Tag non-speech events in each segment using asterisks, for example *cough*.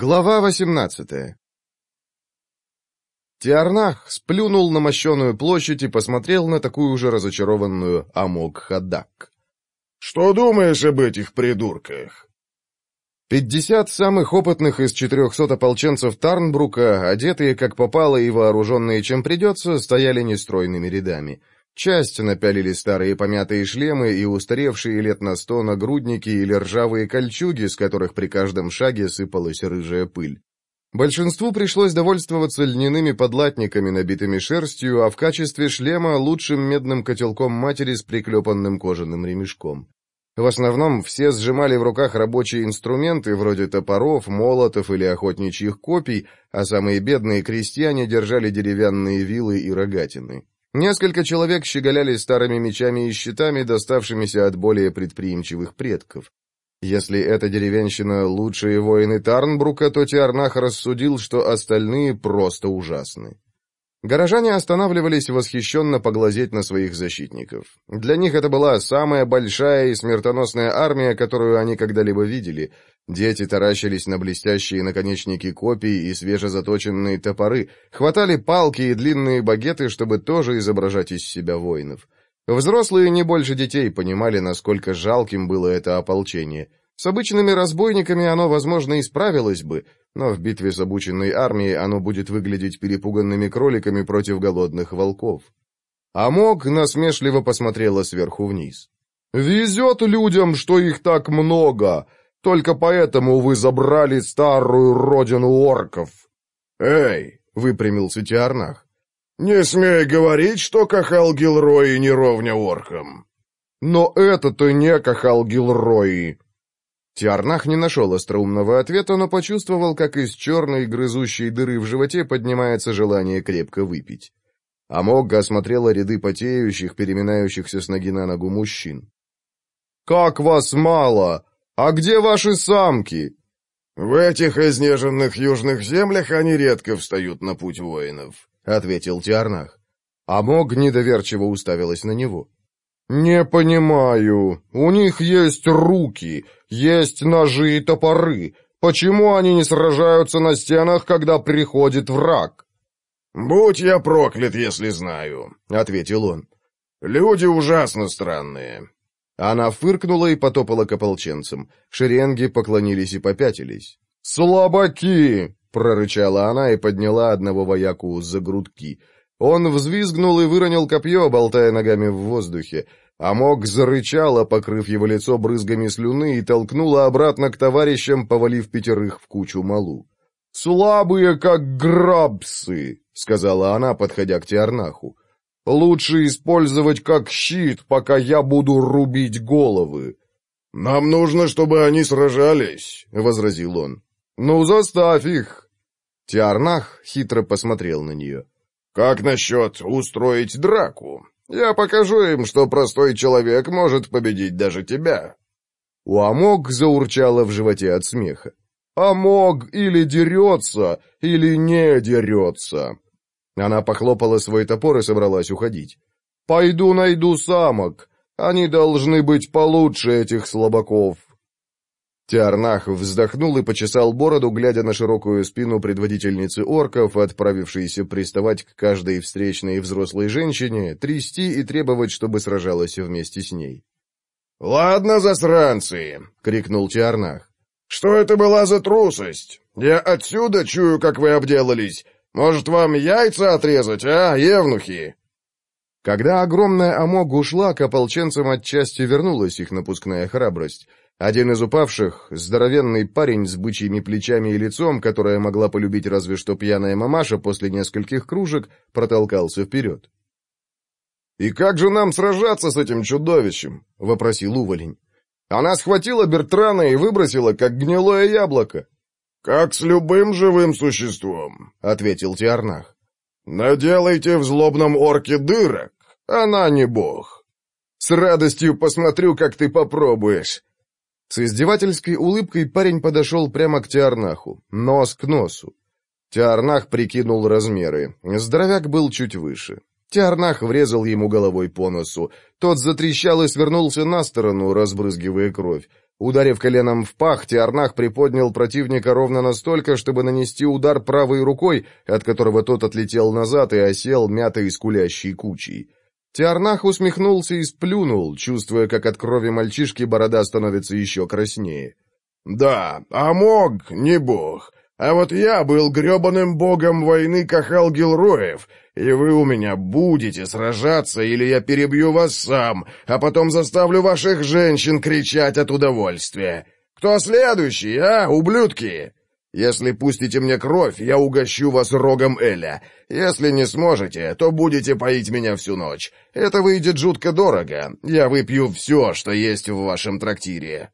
Глава 18 Тиарнах сплюнул на мощеную площадь и посмотрел на такую же разочарованную Амок-Хадак. «Что думаешь об этих придурках?» Пятьдесят самых опытных из четырехсот ополченцев Тарнбрука, одетые как попало и вооруженные чем придется, стояли нестройными рядами — Часть напялили старые помятые шлемы и устаревшие лет на сто нагрудники или ржавые кольчуги, с которых при каждом шаге сыпалась рыжая пыль. Большинству пришлось довольствоваться льняными подлатниками, набитыми шерстью, а в качестве шлема лучшим медным котелком матери с приклепанным кожаным ремешком. В основном все сжимали в руках рабочие инструменты, вроде топоров, молотов или охотничьих копий, а самые бедные крестьяне держали деревянные вилы и рогатины. Несколько человек щеголяли старыми мечами и щитами, доставшимися от более предприимчивых предков. Если эта деревенщина — лучшие воины Тарнбрука, то Тиарнах рассудил, что остальные просто ужасны. Горожане останавливались восхищенно поглазеть на своих защитников. Для них это была самая большая и смертоносная армия, которую они когда-либо видели. Дети таращились на блестящие наконечники копий и свежезаточенные топоры, хватали палки и длинные багеты, чтобы тоже изображать из себя воинов. Взрослые не больше детей понимали, насколько жалким было это ополчение. С обычными разбойниками оно, возможно, и справилось бы, но в битве с обученной армией оно будет выглядеть перепуганными кроликами против голодных волков. Амок насмешливо посмотрела сверху вниз. «Везет людям, что их так много!» Только поэтому вы забрали старую родину орков». «Эй!» — выпрямился Тиарнах. «Не смей говорить, что Кахал Гилрои не ровня оркам». «Но это-то не Кахал Гилрои!» Тиарнах не нашел остроумного ответа, но почувствовал, как из черной грызущей дыры в животе поднимается желание крепко выпить. Амогга осмотрела ряды потеющих, переминающихся с ноги на ногу мужчин. «Как вас мало! «А где ваши самки?» «В этих изнеженных южных землях они редко встают на путь воинов», — ответил Тиарнах. Амог недоверчиво уставилась на него. «Не понимаю. У них есть руки, есть ножи и топоры. Почему они не сражаются на стенах, когда приходит враг?» «Будь я проклят, если знаю», — ответил он. «Люди ужасно странные. Она фыркнула и потопала к ополченцам. Шеренги поклонились и попятились. «Слабаки!» — прорычала она и подняла одного вояку за грудки. Он взвизгнул и выронил копье, болтая ногами в воздухе. Амок зарычала, покрыв его лицо брызгами слюны, и толкнула обратно к товарищам, повалив пятерых в кучу малу. «Слабые, как грабсы!» — сказала она, подходя к Тиарнаху. Лучше использовать как щит, пока я буду рубить головы». «Нам нужно, чтобы они сражались», — возразил он. «Ну, заставь их!» Тиарнах хитро посмотрел на нее. «Как насчет устроить драку? Я покажу им, что простой человек может победить даже тебя». У Амог заурчало в животе от смеха. «Амог или дерется, или не дерется». Она похлопала свой топор и собралась уходить. «Пойду найду самок. Они должны быть получше этих слабаков». Тиарнах вздохнул и почесал бороду, глядя на широкую спину предводительницы орков, отправившейся приставать к каждой встречной взрослой женщине, трясти и требовать, чтобы сражалась вместе с ней. «Ладно, засранцы!» — крикнул Тиарнах. «Что это была за трусость? Я отсюда чую, как вы обделались. Может, вам яйца отрезать, а, евнухи?» Когда огромная омога ушла, к ополченцам отчасти вернулась их напускная храбрость. Один из упавших, здоровенный парень с бычьими плечами и лицом, которое могла полюбить разве что пьяная мамаша после нескольких кружек, протолкался вперед. «И как же нам сражаться с этим чудовищем?» — вопросил Уволень. «Она схватила Бертрана и выбросила, как гнилое яблоко. «Как с любым живым существом», — ответил Тиарнах. «Наделайте в злобном орке дырок, она не бог. С радостью посмотрю, как ты попробуешь». С издевательской улыбкой парень подошел прямо к Тиарнаху, нос к носу. Тиарнах прикинул размеры. Здоровяк был чуть выше. Тиарнах врезал ему головой по носу. Тот затрещал и свернулся на сторону, разбрызгивая кровь. Ударив коленом в пах, Тиарнах приподнял противника ровно настолько, чтобы нанести удар правой рукой, от которого тот отлетел назад и осел мятой скулящей кучей. Тиарнах усмехнулся и сплюнул, чувствуя, как от крови мальчишки борода становится еще краснее. «Да, а мог, не бог. А вот я был гребаным богом войны Кахал Гилроев, и вы у меня будете сражаться, или я перебью вас сам, а потом заставлю ваших женщин кричать от удовольствия. Кто следующий, а, ублюдки? Если пустите мне кровь, я угощу вас рогом Эля. Если не сможете, то будете поить меня всю ночь. Это выйдет жутко дорого. Я выпью все, что есть в вашем трактире».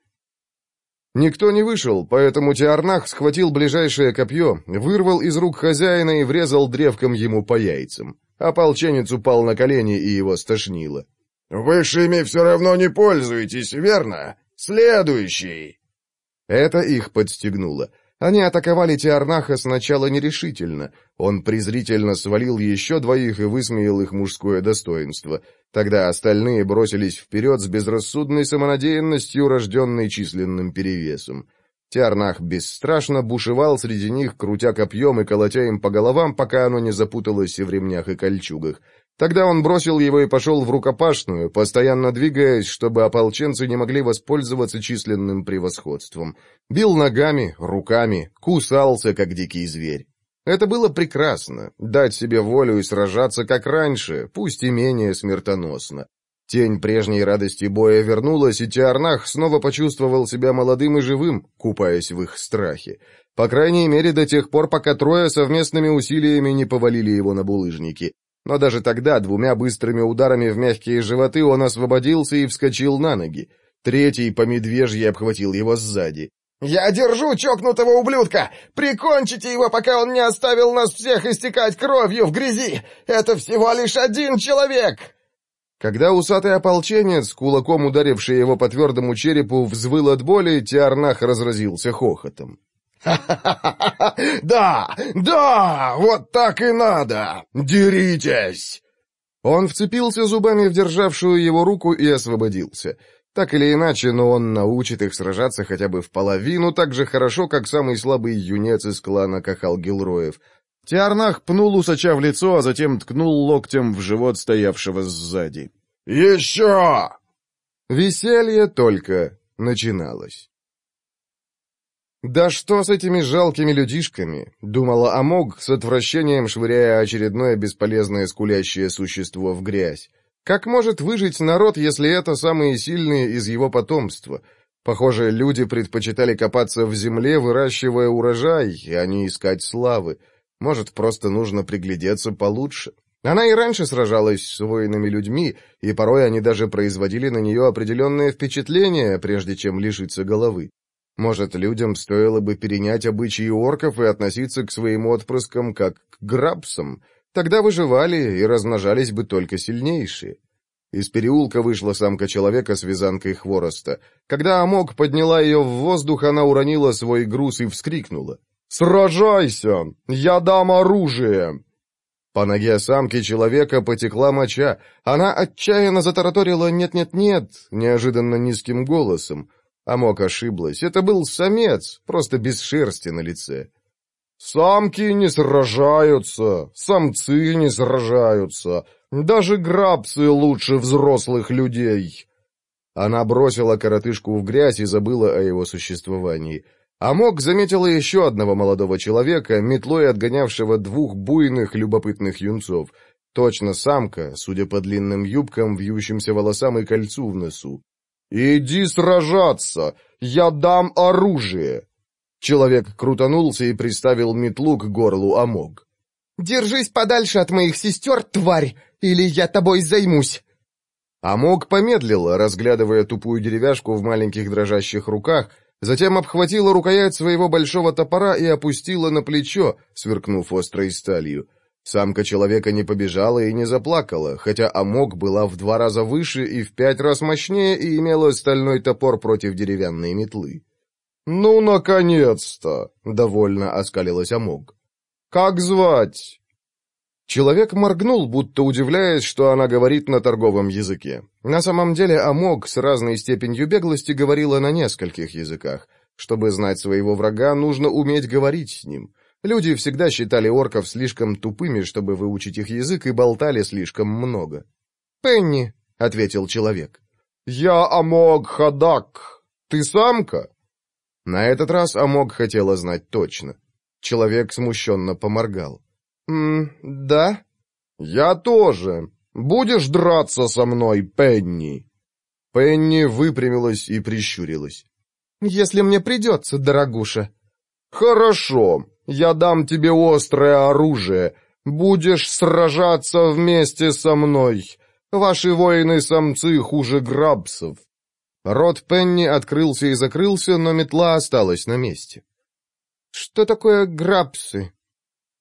Никто не вышел, поэтому Тиарнах схватил ближайшее копье, вырвал из рук хозяина и врезал древком ему по яйцам. Ополченец упал на колени, и его стошнило. «Высшими все равно не пользуетесь, верно? Следующий!» Это их подстегнуло. Они атаковали Тиарнаха сначала нерешительно. Он презрительно свалил еще двоих и высмеял их мужское достоинство. Тогда остальные бросились вперед с безрассудной самонадеянностью, рожденной численным перевесом. Тиарнах бесстрашно бушевал среди них, крутя копьем и колотя им по головам, пока оно не запуталось в ремнях и кольчугах. Тогда он бросил его и пошел в рукопашную, постоянно двигаясь, чтобы ополченцы не могли воспользоваться численным превосходством. Бил ногами, руками, кусался, как дикий зверь. Это было прекрасно — дать себе волю и сражаться, как раньше, пусть и менее смертоносно. Тень прежней радости боя вернулась, и Тиарнах снова почувствовал себя молодым и живым, купаясь в их страхе. По крайней мере, до тех пор, пока трое совместными усилиями не повалили его на булыжники. Но даже тогда двумя быстрыми ударами в мягкие животы он освободился и вскочил на ноги. Третий по медвежье обхватил его сзади. «Я держу чокнутого ублюдка! Прикончите его, пока он не оставил нас всех истекать кровью в грязи! Это всего лишь один человек!» Когда усатый ополченец, кулаком ударивший его по твердому черепу, взвыл от боли, Тиарнах разразился хохотом. *laughs* «Да, да, вот так и надо! Деритесь!» Он вцепился зубами в державшую его руку и освободился. Так или иначе, но он научит их сражаться хотя бы в половину так же хорошо, как самый слабый юнец из клана Кахал Гилроев. Тиарнах пнул усача в лицо, а затем ткнул локтем в живот стоявшего сзади. «Еще!» Веселье только начиналось. Да что с этими жалкими людишками? Думала Амог с отвращением, швыряя очередное бесполезное скулящее существо в грязь. Как может выжить народ, если это самые сильные из его потомства? Похоже, люди предпочитали копаться в земле, выращивая урожай, а не искать славы. Может, просто нужно приглядеться получше. Она и раньше сражалась с воинами людьми, и порой они даже производили на нее определенное впечатление, прежде чем лишиться головы. Может, людям стоило бы перенять обычаи орков и относиться к своим отпрыскам как к грабсам? Тогда выживали и размножались бы только сильнейшие. Из переулка вышла самка человека с вязанкой хвороста. Когда Амок подняла ее в воздух, она уронила свой груз и вскрикнула. «Сражайся! Я дам оружие!» По ноге самки человека потекла моча. Она отчаянно затараторила «нет-нет-нет» неожиданно низким голосом. Амок ошиблась. Это был самец, просто без шерсти на лице. «Самки не сражаются, самцы не сражаются, даже грабцы лучше взрослых людей!» Она бросила коротышку в грязь и забыла о его существовании. Амок заметила еще одного молодого человека, метлой отгонявшего двух буйных, любопытных юнцов. Точно самка, судя по длинным юбкам, вьющимся волосам и кольцу в носу. «Иди сражаться! Я дам оружие!» Человек крутанулся и приставил метлу к горлу Амог. «Держись подальше от моих сестер, тварь, или я тобой займусь!» Амог помедлил, разглядывая тупую деревяшку в маленьких дрожащих руках, затем обхватила рукоять своего большого топора и опустила на плечо, сверкнув острой сталью. Самка человека не побежала и не заплакала, хотя Амок была в два раза выше и в пять раз мощнее и имела стальной топор против деревянной метлы. «Ну, наконец-то!» — довольно оскалилась Амок. «Как звать?» Человек моргнул, будто удивляясь, что она говорит на торговом языке. На самом деле Амок с разной степенью беглости говорила на нескольких языках. Чтобы знать своего врага, нужно уметь говорить с ним. Люди всегда считали орков слишком тупыми, чтобы выучить их язык, и болтали слишком много. «Пенни», — ответил человек. «Я Амог Хадак. Ты самка?» На этот раз Амог хотела знать точно. Человек смущенно поморгал. «М да?» «Я тоже. Будешь драться со мной, Пенни?» Пенни выпрямилась и прищурилась. «Если мне придется, дорогуша». «Хорошо. Я дам тебе острое оружие. Будешь сражаться вместе со мной. Ваши воины-самцы хуже грабсов». Рот Пенни открылся и закрылся, но метла осталась на месте. «Что такое грабсы?»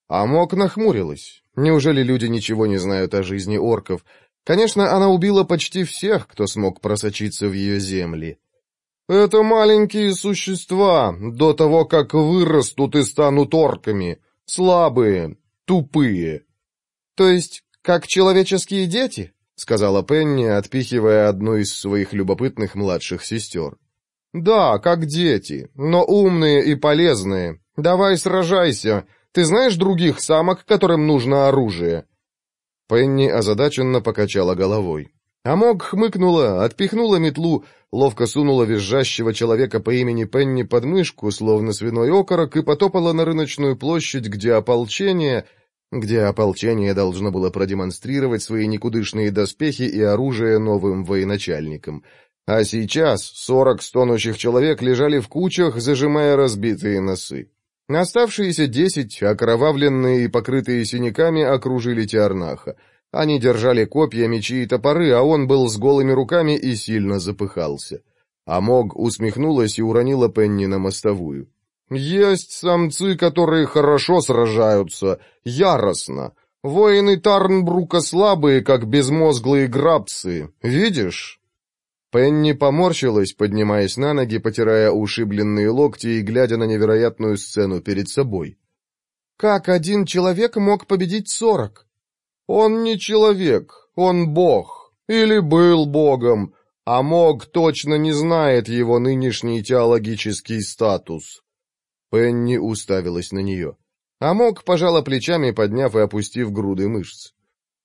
Амок нахмурилась. Неужели люди ничего не знают о жизни орков? Конечно, она убила почти всех, кто смог просочиться в ее земли. Это маленькие существа, до того, как вырастут и станут орками, слабые, тупые. То есть, как человеческие дети? — сказала Пенни, отпихивая одну из своих любопытных младших сестер. «Да, как дети, но умные и полезные. Давай сражайся. Ты знаешь других самок, которым нужно оружие?» Пенни озадаченно покачала головой. Амок хмыкнула, отпихнула метлу, ловко сунула визжащего человека по имени Пенни под мышку, словно свиной окорок, и потопала на рыночную площадь, где ополчение, где ополчение должно было продемонстрировать свои никудышные доспехи и оружие новым военачальникам. А сейчас сорок стонущих человек лежали в кучах, зажимая разбитые носы. Оставшиеся десять, окровавленные и покрытые синяками, окружили Тиарнаха — они держали копья, мечи и топоры, а он был с голыми руками и сильно запыхался. Амог усмехнулась и уронила Пенни на мостовую. «Есть самцы, которые хорошо сражаются, яростно. Воины Тарнбрука слабые, как безмозглые грабцы. Видишь?» Пенни поморщилась, поднимаясь на ноги, потирая ушибленные локти и глядя на невероятную сцену перед собой. «Как один человек мог победить сорок?» Он не человек, он бог, или был богом, а мог точно не знает его нынешний теологический статус. Пенни уставилась на нее. Амок пожала плечами, подняв и опустив груды мышц.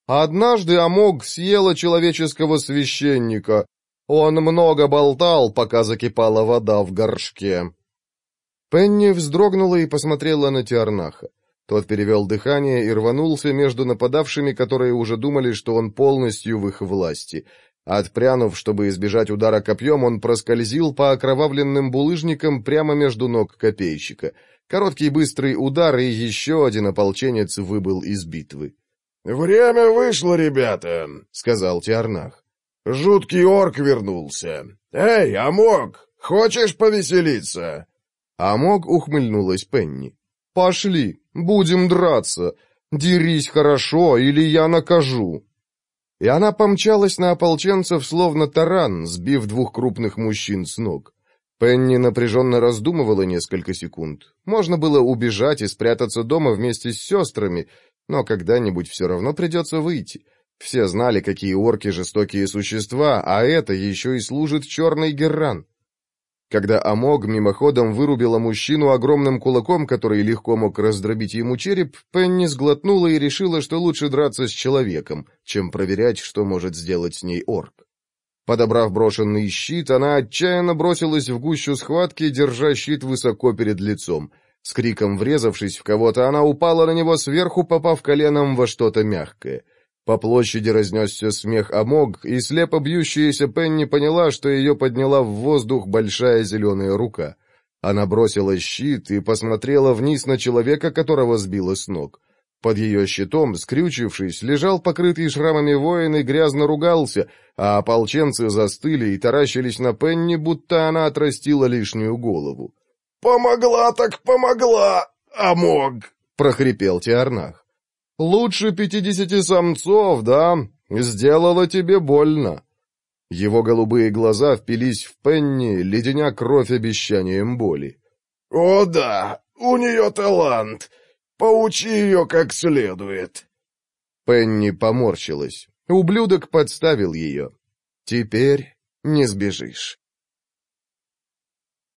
Однажды Амок съела человеческого священника. Он много болтал, пока закипала вода в горшке. Пенни вздрогнула и посмотрела на Тиарнаха. Тот перевел дыхание и рванулся между нападавшими, которые уже думали, что он полностью в их власти. А отпрянув, чтобы избежать удара копьем, он проскользил по окровавленным булыжникам прямо между ног копейщика. Короткий быстрый удар, и еще один ополченец выбыл из битвы. «Время вышло, ребята», — сказал Тиарнах. «Жуткий орк вернулся. Эй, Амок, хочешь повеселиться?» Амок ухмыльнулась Пенни. «Пошли, будем драться. Дерись хорошо, или я накажу». И она помчалась на ополченцев, словно таран, сбив двух крупных мужчин с ног. Пенни напряженно раздумывала несколько секунд. Можно было убежать и спрятаться дома вместе с сестрами, но когда-нибудь все равно придется выйти. Все знали, какие орки жестокие существа, а это еще и служит черный геран. Когда Амог мимоходом вырубила мужчину огромным кулаком, который легко мог раздробить ему череп, Пенни сглотнула и решила, что лучше драться с человеком, чем проверять, что может сделать с ней орк. Подобрав брошенный щит, она отчаянно бросилась в гущу схватки, держа щит высоко перед лицом. С криком врезавшись в кого-то, она упала на него сверху, попав коленом во что-то мягкое — по площади разнесся смех Амог, и слепо бьющаяся Пенни поняла, что ее подняла в воздух большая зеленая рука. Она бросила щит и посмотрела вниз на человека, которого сбила с ног. Под ее щитом, скрючившись, лежал покрытый шрамами воин и грязно ругался, а ополченцы застыли и таращились на Пенни, будто она отрастила лишнюю голову. «Помогла так помогла, Амог!» — прохрипел Теорнах. Лучше пятидесяти самцов, да? Сделала тебе больно». Его голубые глаза впились в Пенни, леденя кровь обещанием боли. «О да, у нее талант. Поучи ее как следует». Пенни поморщилась. Ублюдок подставил ее. «Теперь не сбежишь».